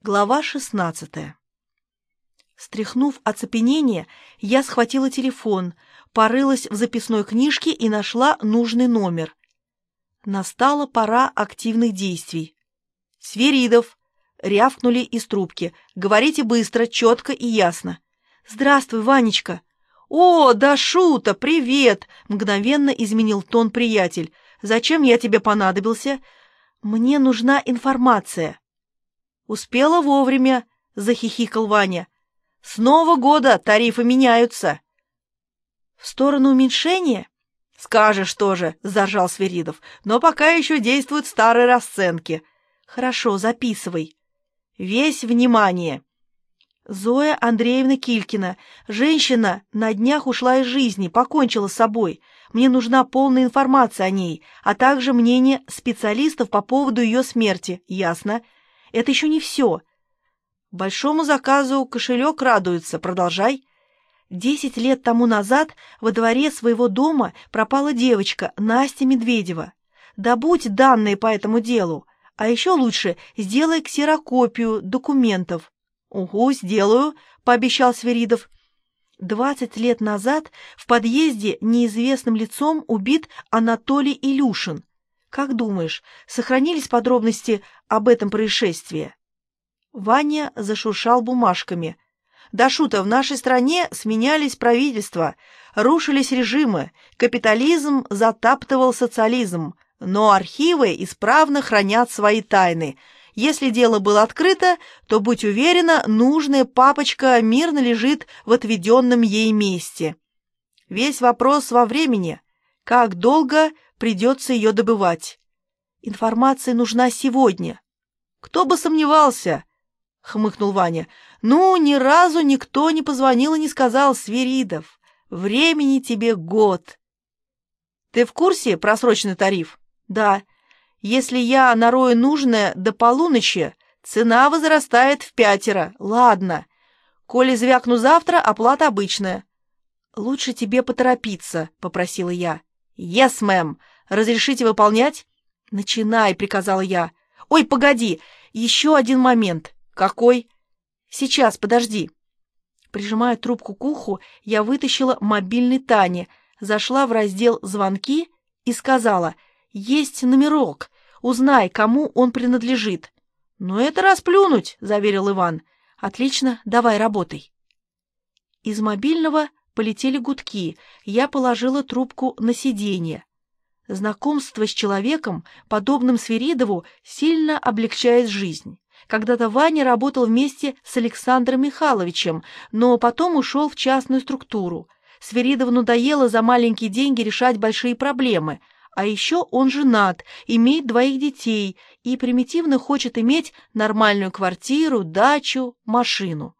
Глава шестнадцатая. Стряхнув оцепенение, я схватила телефон, порылась в записной книжке и нашла нужный номер. Настала пора активных действий. «Сверидов!» — рявкнули из трубки. «Говорите быстро, четко и ясно». «Здравствуй, Ванечка!» «О, да шута, привет!» — мгновенно изменил тон приятель. «Зачем я тебе понадобился?» «Мне нужна информация». «Успела вовремя», — захихикал Ваня. «С Нового года тарифы меняются». «В сторону уменьшения?» «Скажешь тоже», — заржал Сверидов. «Но пока еще действуют старые расценки». «Хорошо, записывай». «Весь внимание». Зоя Андреевна Килькина. Женщина на днях ушла из жизни, покончила с собой. Мне нужна полная информация о ней, а также мнение специалистов по поводу ее смерти. Ясно?» Это еще не все. Большому заказу кошелек радуется. Продолжай. Десять лет тому назад во дворе своего дома пропала девочка Настя Медведева. Добудь данные по этому делу, а еще лучше сделай ксерокопию документов. «Угу, сделаю», — пообещал Сверидов. Двадцать лет назад в подъезде неизвестным лицом убит Анатолий Илюшин. Как думаешь, сохранились подробности об этом происшествии?» Ваня зашуршал бумажками. «Да шута, в нашей стране сменялись правительства, рушились режимы, капитализм затаптывал социализм, но архивы исправно хранят свои тайны. Если дело было открыто, то, будь уверена, нужная папочка мирно лежит в отведенном ей месте. Весь вопрос во времени. Как долго придется ее добывать. Информация нужна сегодня. Кто бы сомневался, — хмыкнул Ваня. Ну, ни разу никто не позвонил и не сказал, Сверидов, времени тебе год. Ты в курсе про срочный тариф? Да. Если я нарою нужное до полуночи, цена возрастает в пятеро. Ладно. Коли звякну завтра, оплата обычная. Лучше тебе поторопиться, — попросила я. «Yes, мэм. Разрешите выполнять?» «Начинай», — приказала я. «Ой, погоди, еще один момент». «Какой?» «Сейчас, подожди». Прижимая трубку к уху, я вытащила мобильный Тани, зашла в раздел «Звонки» и сказала «Есть номерок, узнай, кому он принадлежит». «Ну это расплюнуть», — заверил Иван. «Отлично, давай работай». Из мобильного полетели гудки, я положила трубку на сиденье. Знакомство с человеком, подобным Свиридову, сильно облегчает жизнь. Когда-то Ваня работал вместе с Александром Михайловичем, но потом ушел в частную структуру. Свиридову надоело за маленькие деньги решать большие проблемы. А еще он женат, имеет двоих детей и примитивно хочет иметь нормальную квартиру, дачу, машину.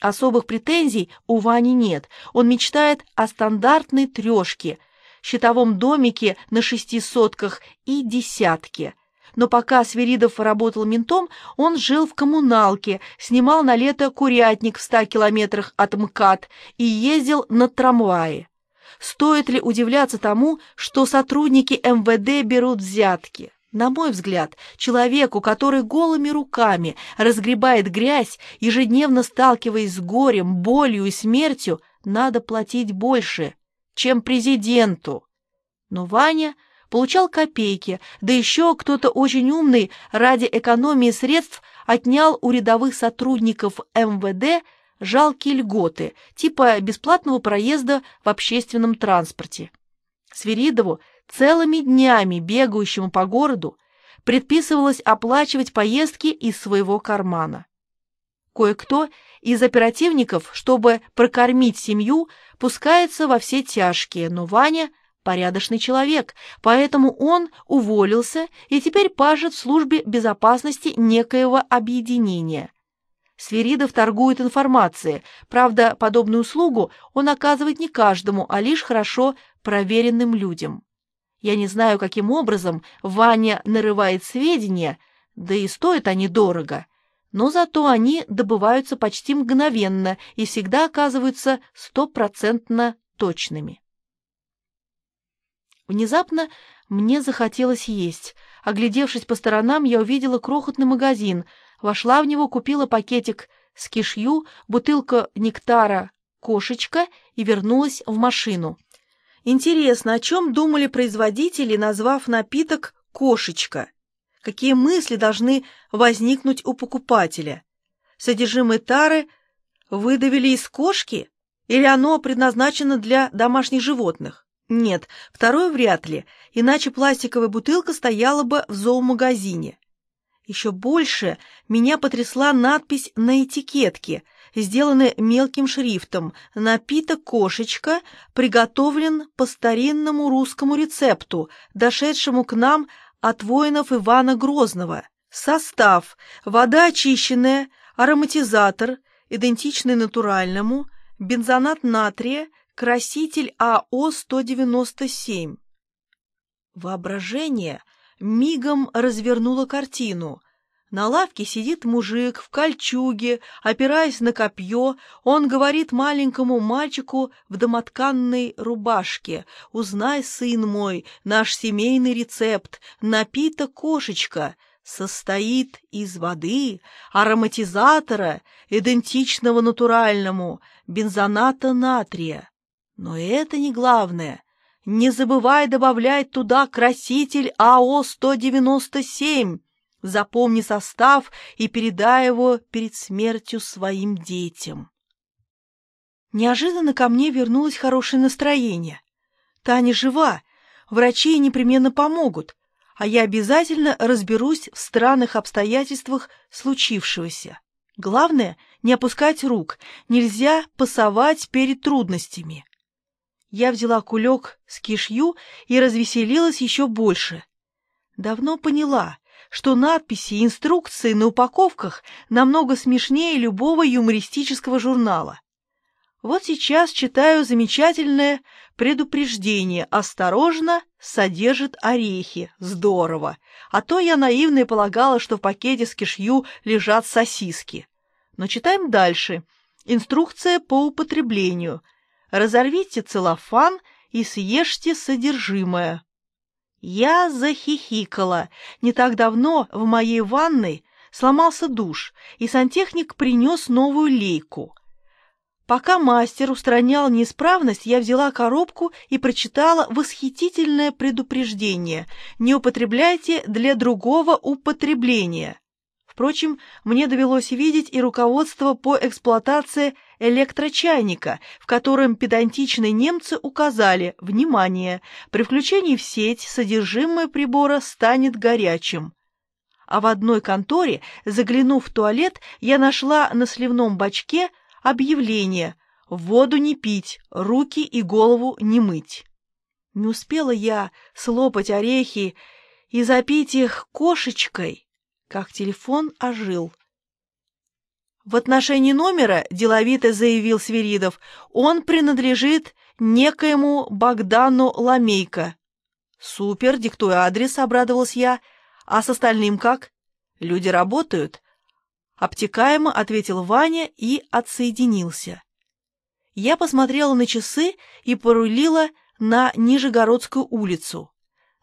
Особых претензий у Вани нет. Он мечтает о стандартной трешке, щитовом домике на шести сотках и десятке. Но пока Сверидов работал ментом, он жил в коммуналке, снимал на лето курятник в ста километрах от МКАД и ездил на трамвае. Стоит ли удивляться тому, что сотрудники МВД берут взятки? На мой взгляд, человеку, который голыми руками разгребает грязь, ежедневно сталкиваясь с горем, болью и смертью, надо платить больше, чем президенту. Но Ваня получал копейки, да еще кто-то очень умный ради экономии средств отнял у рядовых сотрудников МВД жалкие льготы, типа бесплатного проезда в общественном транспорте. Свиридову целыми днями бегающему по городу, предписывалось оплачивать поездки из своего кармана. Кое-кто из оперативников, чтобы прокормить семью, пускается во все тяжкие, но Ваня порядочный человек, поэтому он уволился и теперь пажет в службе безопасности некоего объединения. Сверидов торгует информацией, правда, подобную услугу он оказывает не каждому, а лишь хорошо проверенным людям. Я не знаю, каким образом Ваня нарывает сведения, да и стоят они дорого, но зато они добываются почти мгновенно и всегда оказываются стопроцентно точными. Внезапно мне захотелось есть. Оглядевшись по сторонам, я увидела крохотный магазин, вошла в него, купила пакетик с кишью, бутылка нектара «Кошечка» и вернулась в машину. Интересно, о чем думали производители, назвав напиток «Кошечка»? Какие мысли должны возникнуть у покупателя? Содержимое тары выдавили из кошки? Или оно предназначено для домашних животных? Нет, второе вряд ли, иначе пластиковая бутылка стояла бы в зоомагазине. Еще больше меня потрясла надпись на этикетке, сделанная мелким шрифтом «Напиток кошечка приготовлен по старинному русскому рецепту, дошедшему к нам от воинов Ивана Грозного. Состав – вода очищенная, ароматизатор, идентичный натуральному, бензонат натрия, краситель АО-197. Воображение мигом развернуло картину. На лавке сидит мужик в кольчуге, опираясь на копье, он говорит маленькому мальчику в домотканной рубашке, «Узнай, сын мой, наш семейный рецепт, напиток кошечка» состоит из воды, ароматизатора, идентичного натуральному, бензоната натрия. Но это не главное. Не забывай добавлять туда краситель АО-197. Запомни состав и передай его перед смертью своим детям. Неожиданно ко мне вернулось хорошее настроение. Таня жива, врачи непременно помогут, а я обязательно разберусь в странных обстоятельствах случившегося. Главное — не опускать рук, нельзя пасовать перед трудностями. Я взяла кулек с кишью и развеселилась еще больше. Давно поняла, что надписи и инструкции на упаковках намного смешнее любого юмористического журнала. Вот сейчас читаю замечательное предупреждение «Осторожно, содержит орехи». Здорово! А то я наивно полагала, что в пакете с кишью лежат сосиски. Но читаем дальше. Инструкция по употреблению – разорвите целлофан и съешьте содержимое. Я захихикала. Не так давно в моей ванной сломался душ, и сантехник принес новую лейку. Пока мастер устранял неисправность, я взяла коробку и прочитала восхитительное предупреждение «Не употребляйте для другого употребления». Впрочем, мне довелось видеть и руководство по эксплуатации электрочайника, в котором педантичные немцы указали «Внимание! При включении в сеть содержимое прибора станет горячим». А в одной конторе, заглянув в туалет, я нашла на сливном бачке объявление «Воду не пить, руки и голову не мыть». Не успела я слопать орехи и запить их кошечкой, как телефон ожил. В отношении номера, деловито заявил Свиридов, он принадлежит некоему Богдану Ламейко. Супер, диктуй адрес, обрадовалась я. А с остальным как? Люди работают. Обтекаемо ответил Ваня и отсоединился. Я посмотрела на часы и порулила на Нижегородскую улицу.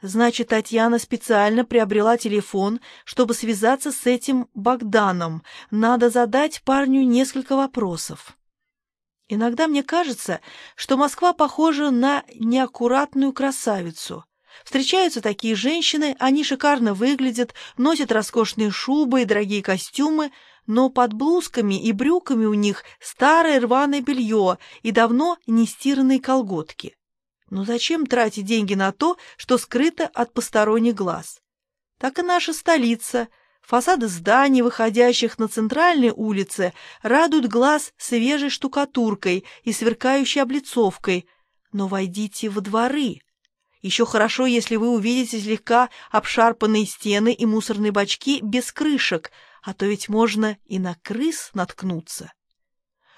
Значит, Татьяна специально приобрела телефон, чтобы связаться с этим Богданом. Надо задать парню несколько вопросов. Иногда мне кажется, что Москва похожа на неаккуратную красавицу. Встречаются такие женщины, они шикарно выглядят, носят роскошные шубы и дорогие костюмы, но под блузками и брюками у них старое рваное белье и давно не стиранные колготки. Но зачем тратить деньги на то, что скрыто от посторонних глаз? Так и наша столица. Фасады зданий, выходящих на центральные улицы, радуют глаз свежей штукатуркой и сверкающей облицовкой. Но войдите во дворы. Еще хорошо, если вы увидите слегка обшарпанные стены и мусорные бачки без крышек, а то ведь можно и на крыс наткнуться.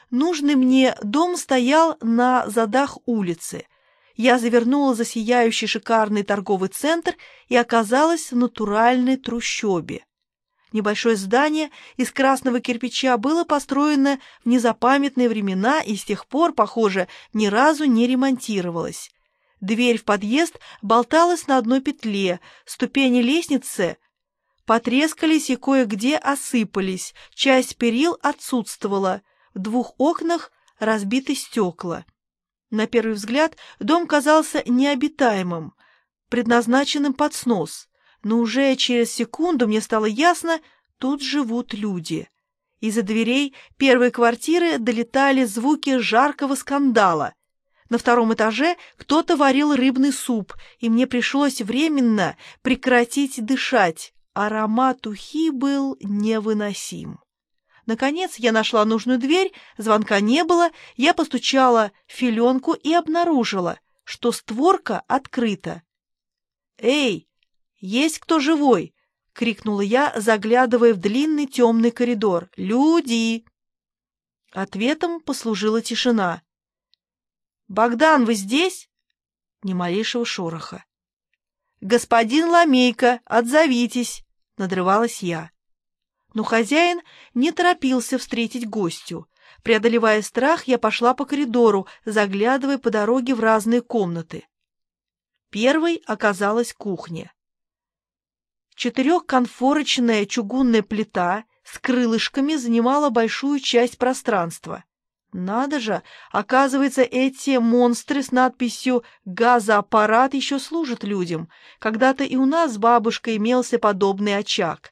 Нужный мне дом стоял на задах улицы — я завернула за сияющий шикарный торговый центр и оказалась в натуральной трущобе. Небольшое здание из красного кирпича было построено в незапамятные времена и с тех пор, похоже, ни разу не ремонтировалось. Дверь в подъезд болталась на одной петле, ступени лестницы потрескались и кое-где осыпались, часть перил отсутствовала, в двух окнах разбиты стекла. На первый взгляд дом казался необитаемым, предназначенным под снос, но уже через секунду мне стало ясно, тут живут люди. Из-за дверей первой квартиры долетали звуки жаркого скандала. На втором этаже кто-то варил рыбный суп, и мне пришлось временно прекратить дышать. Аромат ухи был невыносим. Наконец я нашла нужную дверь, звонка не было, я постучала в филенку и обнаружила, что створка открыта. «Эй, есть кто живой?» — крикнула я, заглядывая в длинный темный коридор. «Люди!» Ответом послужила тишина. «Богдан, вы здесь?» Ни малейшего шороха. «Господин Ламейка, отзовитесь!» — надрывалась я. Но хозяин не торопился встретить гостю. Преодолевая страх, я пошла по коридору, заглядывая по дороге в разные комнаты. Первой оказалась кухня. Четырехконфорочная чугунная плита с крылышками занимала большую часть пространства. Надо же, оказывается, эти монстры с надписью «Газоаппарат» еще служат людям. Когда-то и у нас с бабушкой имелся подобный очаг.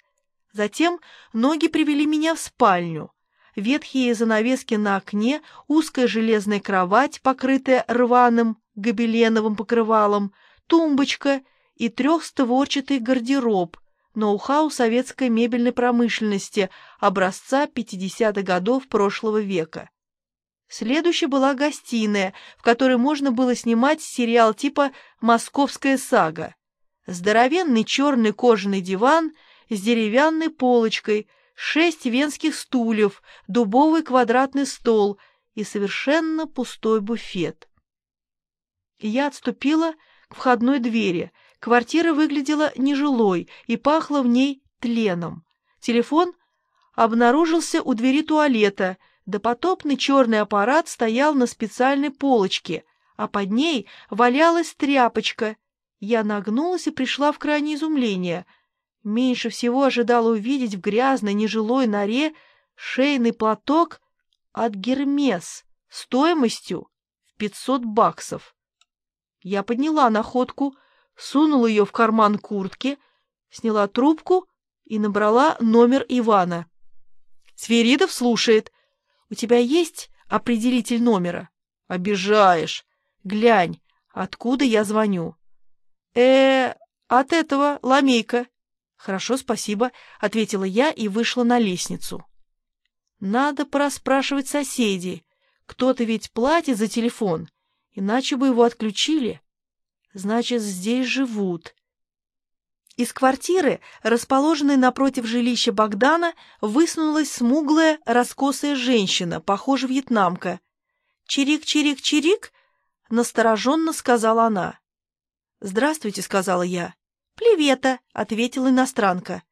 Затем ноги привели меня в спальню. Ветхие занавески на окне, узкая железная кровать, покрытая рваным гобеленовым покрывалом, тумбочка и трехстворчатый гардероб, ноу-хау советской мебельной промышленности образца 50-х годов прошлого века. Следующей была гостиная, в которой можно было снимать сериал типа «Московская сага». Здоровенный черный кожаный диван с деревянной полочкой, шесть венских стульев, дубовый квадратный стол и совершенно пустой буфет. Я отступила к входной двери. Квартира выглядела нежилой и пахла в ней тленом. Телефон обнаружился у двери туалета — Допотопный черный аппарат стоял на специальной полочке, а под ней валялась тряпочка. Я нагнулась и пришла в крайнее изумление. Меньше всего ожидала увидеть в грязной нежилой норе шейный платок от Гермес стоимостью в пятьсот баксов. Я подняла находку, сунула ее в карман куртки, сняла трубку и набрала номер Ивана. Сверидов слушает. У тебя есть определитель номера? Обижаешь. Глянь, откуда я звоню. э от этого ламейка. Хорошо, спасибо, ответила я и вышла на лестницу. Надо пораспрашивать соседей. Кто-то ведь платит за телефон, иначе бы его отключили. Значит, здесь живут. Из квартиры, расположенной напротив жилища Богдана, высунулась смуглая, раскосая женщина, похожая вьетнамка. «Чирик-чирик-чирик!» — настороженно сказала она. «Здравствуйте», — сказала я. «Плевета», — ответила иностранка.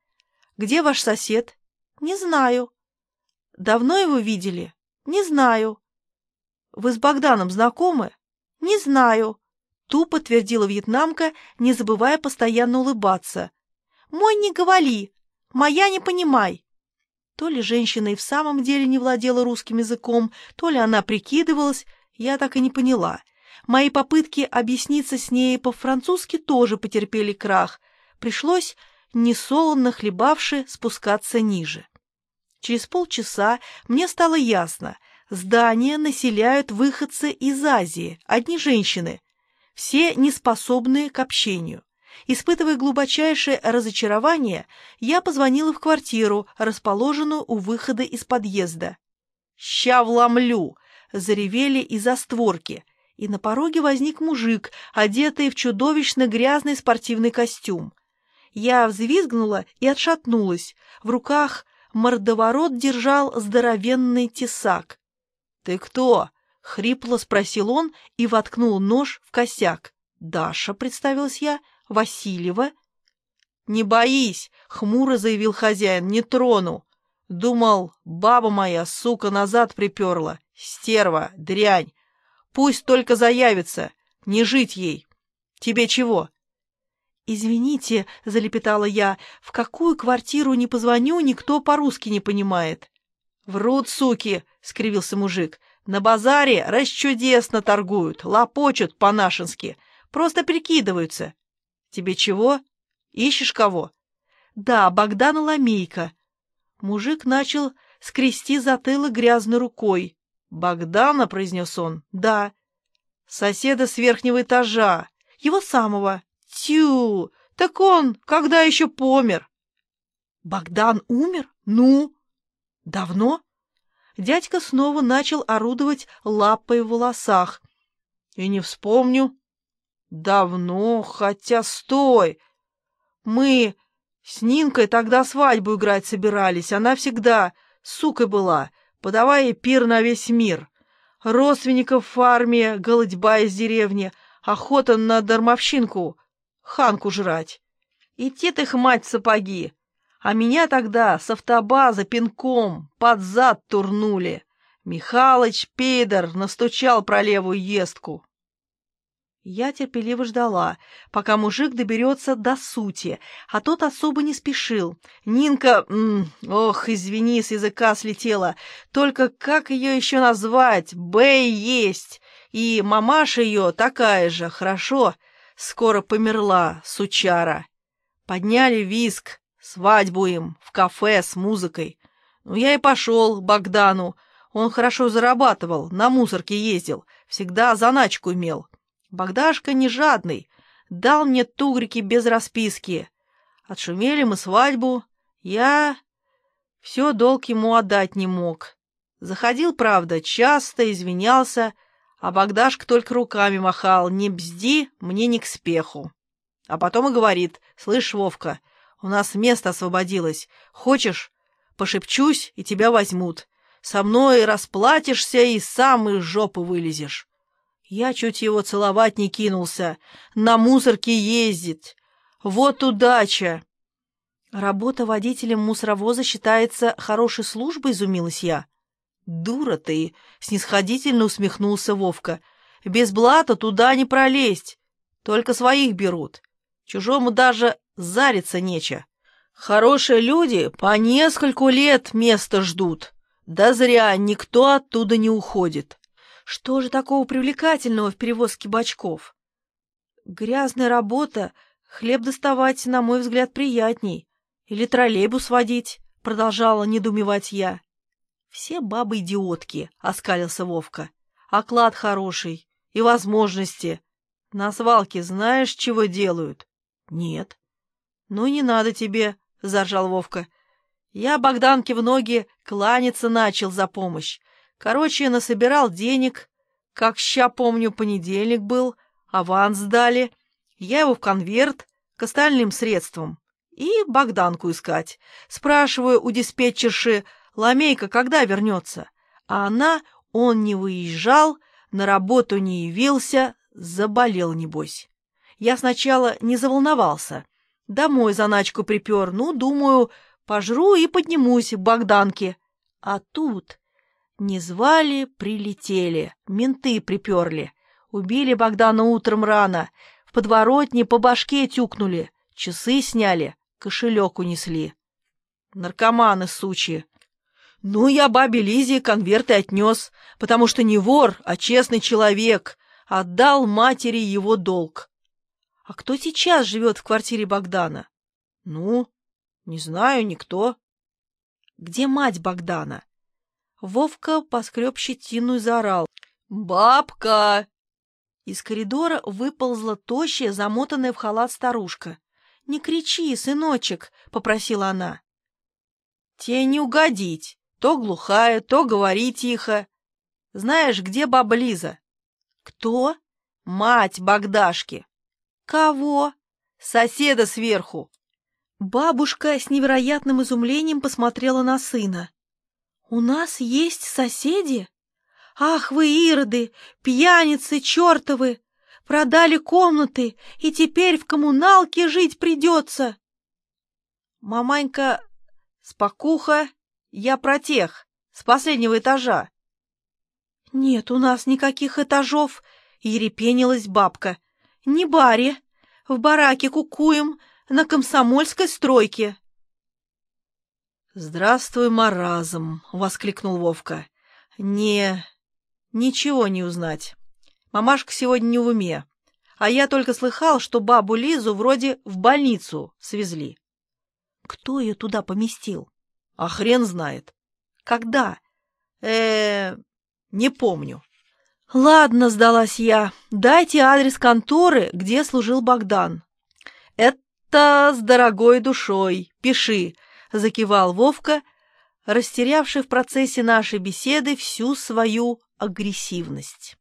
«Где ваш сосед?» «Не знаю». «Давно его видели?» «Не знаю». «Вы с Богданом знакомы?» «Не знаю». Тупо твердила вьетнамка, не забывая постоянно улыбаться. «Мой не говори! Моя не понимай!» То ли женщина и в самом деле не владела русским языком, то ли она прикидывалась, я так и не поняла. Мои попытки объясниться с ней по-французски тоже потерпели крах. Пришлось, несолоно хлебавши, спускаться ниже. Через полчаса мне стало ясно, здание населяют выходцы из Азии, одни женщины, все неспособные к общению. Испытывая глубочайшее разочарование, я позвонила в квартиру, расположенную у выхода из подъезда. «Ща вломлю!» — заревели из-за створки, и на пороге возник мужик, одетый в чудовищно грязный спортивный костюм. Я взвизгнула и отшатнулась. В руках мордоворот держал здоровенный тесак. «Ты кто?» — хрипло спросил он и воткнул нож в косяк. «Даша», — представилась я, — «Васильева». «Не боись», — хмуро заявил хозяин, — «не трону». Думал, баба моя, сука, назад приперла. Стерва, дрянь. Пусть только заявится, не жить ей. Тебе чего? «Извините», — залепетала я, — «в какую квартиру не позвоню, никто по-русски не понимает». «Врут, суки!» — скривился мужик. «На базаре расчудесно торгуют, лопочут по-нашенски, просто прикидываются». «Тебе чего? Ищешь кого?» «Да, Богдана Ламейка». Мужик начал скрести затылок грязной рукой. «Богдана?» — произнес он. «Да». «Соседа с верхнего этажа. Его самого». «Тю! Так он когда еще помер?» «Богдан умер? Ну?» «Давно?» Дядька снова начал орудовать лапой в волосах. «И не вспомню». «Давно, хотя стой! Мы с Нинкой тогда свадьбу играть собирались. Она всегда сукой была, подавая пир на весь мир. Родственников в армии, голодьба из деревни, охота на дармовщинку, ханку жрать. Идти ты, мать, сапоги. А меня тогда с автобаза пинком под зад турнули. Михалыч, пидор, настучал про левую естку. Я терпеливо ждала, пока мужик доберется до сути, а тот особо не спешил. Нинка, м -м, ох, извини, с языка слетела, только как ее еще назвать? Бэй есть, и мамаша ее такая же, хорошо, скоро померла, сучара. Подняли виск, свадьбу им, в кафе с музыкой. Ну, я и пошел к Богдану, он хорошо зарабатывал, на мусорке ездил, всегда заначку имел. Богдашка не жадный, дал мне тугрики без расписки. Отшумели мы свадьбу, я все долг ему отдать не мог. Заходил, правда, часто, извинялся, а Богдашка только руками махал, не бзди, мне не к спеху. А потом и говорит, слышь, Вовка, у нас место освободилось, хочешь, пошепчусь, и тебя возьмут. Со мной расплатишься и сам из жопы вылезешь. Я чуть его целовать не кинулся. На мусорке ездит. Вот удача!» «Работа водителем мусоровоза считается хорошей службой?» — изумилась я. «Дура ты!» — снисходительно усмехнулся Вовка. «Без блата туда не пролезть. Только своих берут. Чужому даже зариться нече. Хорошие люди по нескольку лет места ждут. Да зря никто оттуда не уходит. Что же такого привлекательного в перевозке бачков? Грязная работа, хлеб доставать, на мой взгляд, приятней. Или троллейбус водить, продолжала недоумевать я. Все бабы идиотки, оскалился Вовка. Оклад хороший и возможности. На свалке знаешь, чего делают? Нет. Ну, не надо тебе, заржал Вовка. Я Богданке в ноги кланяться начал за помощь. Короче, насобирал денег. Как ща помню, понедельник был, аванс дали. Я его в конверт к остальным средствам. И Богданку искать. Спрашиваю у диспетчерши, Ламейка когда вернется? А она, он не выезжал, на работу не явился, заболел, небось. Я сначала не заволновался. Домой заначку припер, ну, думаю, пожру и поднимусь к Богданке. А тут не звали, прилетели, менты приперли. Убили Богдана утром рано, в подворотне по башке тюкнули, часы сняли, кошелек унесли. Наркоманы, сучи. Ну, я бабе Лизе конверты отнес, потому что не вор, а честный человек, отдал матери его долг. А кто сейчас живет в квартире Богдана? Ну, не знаю, никто. Где мать Богдана? Вовка поскреб щетину и заорал. «Бабка!» Из коридора выползла тощая, замотанная в халат старушка. «Не кричи, сыночек!» — попросила она. «Тебе не угодить. То глухая, то говори тихо. Знаешь, где баба Лиза?» «Кто?» «Мать Богдашки». «Кого?» «Соседа сверху». Бабушка с невероятным изумлением посмотрела на сына. «У нас есть соседи? Ах вы, ироды, пьяницы чертовы! Продали комнаты, и теперь в коммуналке жить придется!» «Маманька, спокуха, я про тех, с последнего этажа». «Нет у нас никаких этажов», — ерепенилась бабка. «Не баре. в бараке кукуем на комсомольской стройке. «Здравствуй, маразм!» — воскликнул Вовка. «Не, ничего не узнать. Мамашка сегодня не в уме, а я только слыхал, что бабу Лизу вроде в больницу свезли». «Кто ее туда поместил?» «А хрен знает». «Когда?» э не помню». «Ладно», — сдалась я, — «дайте адрес конторы, где служил Богдан». «Это с дорогой душой. Пиши», — закивал Вовка, растерявший в процессе нашей беседы всю свою агрессивность.